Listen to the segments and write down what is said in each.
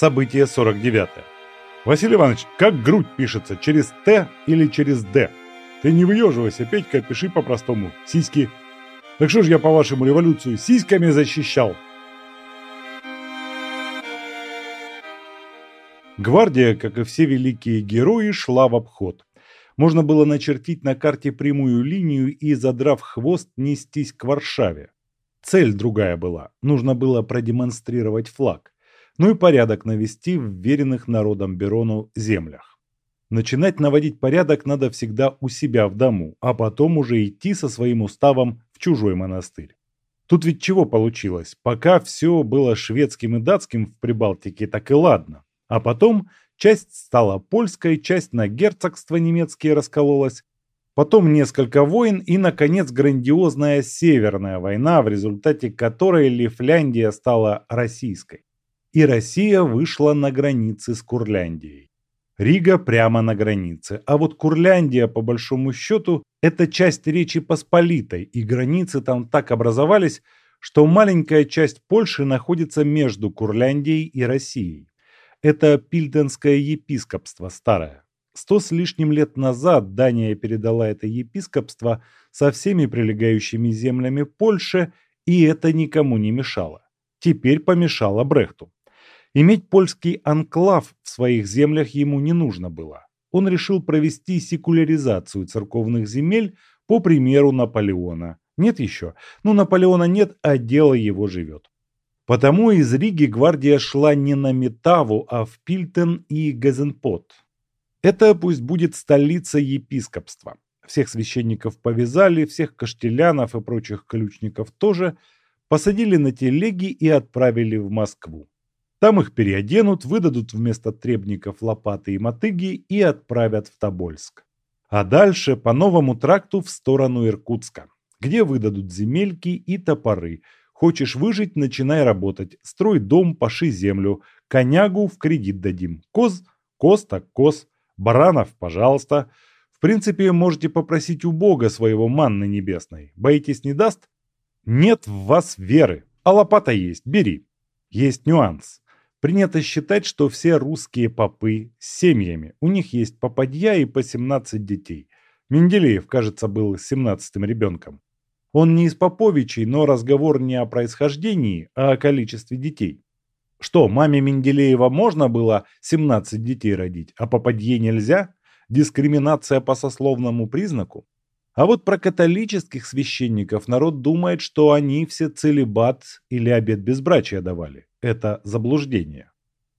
Событие 49. Василий Иванович, как грудь пишется, через Т или через Д? Ты не выеживайся, Петька, пиши по-простому. Сиськи. Так что ж я, по-вашему, революцию сиськами защищал? Гвардия, как и все великие герои, шла в обход. Можно было начертить на карте прямую линию и, задрав хвост, нестись к Варшаве. Цель другая была. Нужно было продемонстрировать флаг. Ну и порядок навести в веренных народом Берону землях. Начинать наводить порядок надо всегда у себя в дому, а потом уже идти со своим уставом в чужой монастырь. Тут ведь чего получилось? Пока все было шведским и датским в Прибалтике, так и ладно. А потом часть стала польской, часть на герцогство немецкие раскололась, потом несколько войн и, наконец, грандиозная Северная война, в результате которой Лифляндия стала российской. И Россия вышла на границы с Курляндией. Рига прямо на границе, а вот Курляндия, по большому счету, это часть Речи Посполитой, и границы там так образовались, что маленькая часть Польши находится между Курляндией и Россией. Это Пильденское епископство старое. Сто с лишним лет назад Дания передала это епископство со всеми прилегающими землями Польше, и это никому не мешало. Теперь помешало Брехту. Иметь польский анклав в своих землях ему не нужно было. Он решил провести секуляризацию церковных земель по примеру Наполеона. Нет еще. Ну, Наполеона нет, а дело его живет. Потому из Риги гвардия шла не на Метаву, а в Пильтен и Газенпот. Это пусть будет столица епископства. Всех священников повязали, всех каштелянов и прочих ключников тоже, посадили на телеги и отправили в Москву. Там их переоденут, выдадут вместо требников лопаты и мотыги и отправят в Тобольск. А дальше по новому тракту в сторону Иркутска, где выдадут земельки и топоры – Хочешь выжить – начинай работать. Строй дом, паши землю. Конягу в кредит дадим. Коз – коз так коз. Баранов – пожалуйста. В принципе, можете попросить у Бога своего манны небесной. Боитесь, не даст? Нет в вас веры. А лопата есть, бери. Есть нюанс. Принято считать, что все русские попы с семьями. У них есть попадья и по 17 детей. Менделеев, кажется, был 17-м ребенком. Он не из Поповичей, но разговор не о происхождении, а о количестве детей. Что, маме Менделеева можно было 17 детей родить, а попадье нельзя? Дискриминация по сословному признаку? А вот про католических священников народ думает, что они все целебат или обет безбрачия давали. Это заблуждение.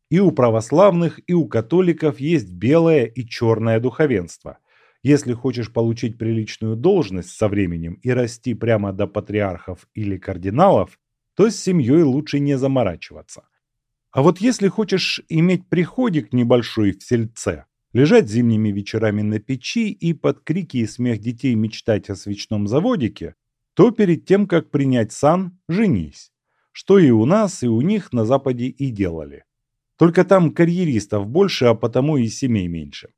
И у православных, и у католиков есть белое и черное духовенство – если хочешь получить приличную должность со временем и расти прямо до патриархов или кардиналов, то с семьей лучше не заморачиваться. А вот если хочешь иметь приходик небольшой в сельце, лежать зимними вечерами на печи и под крики и смех детей мечтать о свечном заводике, то перед тем, как принять сан, женись. Что и у нас, и у них на Западе и делали. Только там карьеристов больше, а потому и семей меньше.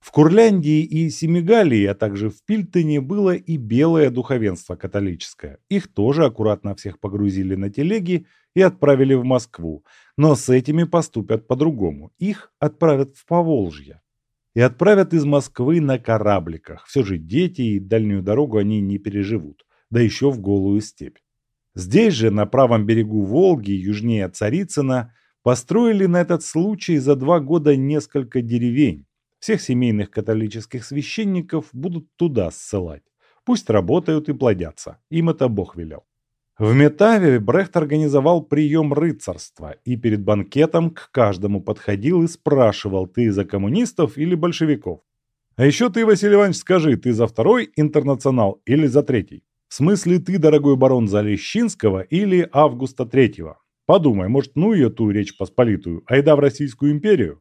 В Курляндии и Семигалии, а также в Пильтоне было и белое духовенство католическое. Их тоже аккуратно всех погрузили на телеги и отправили в Москву. Но с этими поступят по-другому. Их отправят в Поволжье. И отправят из Москвы на корабликах. Все же дети и дальнюю дорогу они не переживут. Да еще в голую степь. Здесь же, на правом берегу Волги, южнее Царицына, построили на этот случай за два года несколько деревень всех семейных католических священников будут туда ссылать. Пусть работают и плодятся. Им это Бог велел. В Метаве Брехт организовал прием рыцарства и перед банкетом к каждому подходил и спрашивал, ты за коммунистов или большевиков. А еще ты, Василий Иванович, скажи, ты за второй интернационал или за третий? В смысле ты, дорогой барон, за Лещинского или Августа Третьего? Подумай, может, ну ее ту Речь Посполитую, айда в Российскую империю?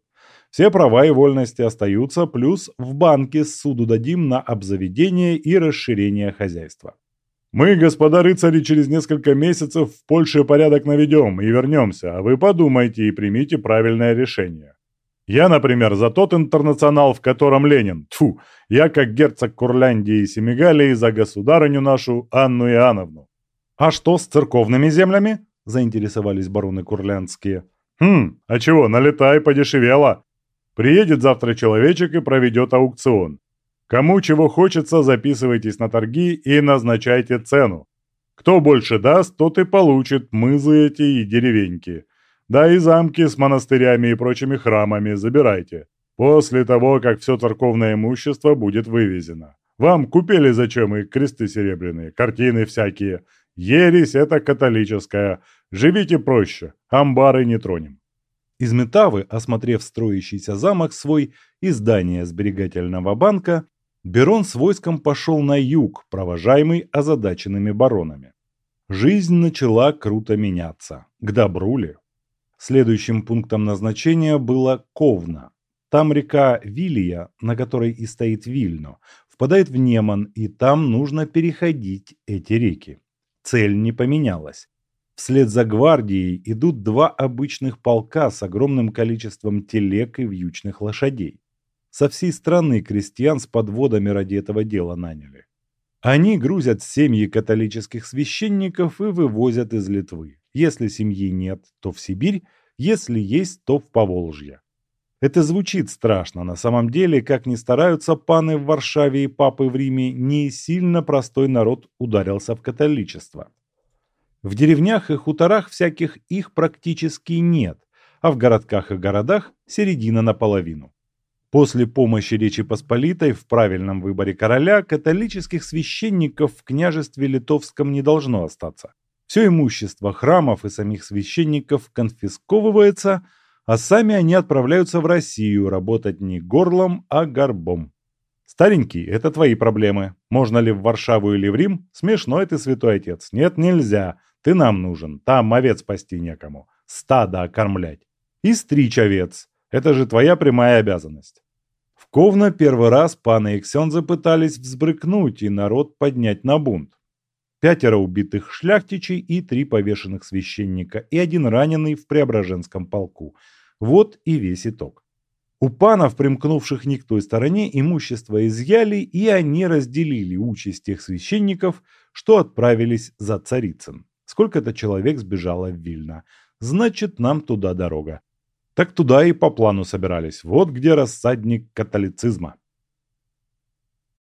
Все права и вольности остаются, плюс в банке суду дадим на обзаведение и расширение хозяйства. Мы, господа рыцари, через несколько месяцев в Польше порядок наведем и вернемся, а вы подумайте и примите правильное решение. Я, например, за тот интернационал, в котором Ленин. Тьфу, я, как герцог Курляндии и Семигалии, за государыню нашу Анну Иоанновну. А что с церковными землями? Заинтересовались бароны курляндские. Хм, а чего, налетай, подешевело. Приедет завтра человечек и проведет аукцион. Кому чего хочется, записывайтесь на торги и назначайте цену. Кто больше даст, тот и получит мызы эти и деревеньки. Да и замки с монастырями и прочими храмами забирайте. После того, как все церковное имущество будет вывезено. Вам купили зачем и кресты серебряные, картины всякие. Ересь это католическая. Живите проще, амбары не тронем. Из Метавы, осмотрев строящийся замок свой и здание сберегательного банка, Берон с войском пошел на юг, провожаемый озадаченными баронами. Жизнь начала круто меняться. К добру ли? Следующим пунктом назначения было Ковна. Там река Вилия, на которой и стоит Вильно, впадает в Неман, и там нужно переходить эти реки. Цель не поменялась. Вслед за гвардией идут два обычных полка с огромным количеством телег и вьючных лошадей. Со всей страны крестьян с подводами ради этого дела наняли. Они грузят семьи католических священников и вывозят из Литвы. Если семьи нет, то в Сибирь, если есть, то в Поволжье. Это звучит страшно, на самом деле, как ни стараются паны в Варшаве и папы в Риме, не сильно простой народ ударился в католичество. В деревнях и хуторах всяких их практически нет, а в городках и городах середина наполовину. После помощи Речи Посполитой в правильном выборе короля католических священников в княжестве Литовском не должно остаться. Все имущество храмов и самих священников конфисковывается – а сами они отправляются в Россию работать не горлом, а горбом. Старенький, это твои проблемы. Можно ли в Варшаву или в Рим? Смешной ты, святой отец. Нет, нельзя. Ты нам нужен. Там овец спасти некому. Стадо окормлять. И стричь овец. Это же твоя прямая обязанность. В Ковно первый раз паны и Ксензы пытались взбрыкнуть и народ поднять на бунт. Пятеро убитых шляхтичей и три повешенных священника и один раненый в Преображенском полку – вот и весь итог. У панов, примкнувших не к той стороне, имущество изъяли, и они разделили участь тех священников, что отправились за Царицын. Сколько-то человек сбежало в Вильно. Значит, нам туда дорога. Так туда и по плану собирались. Вот где рассадник католицизма.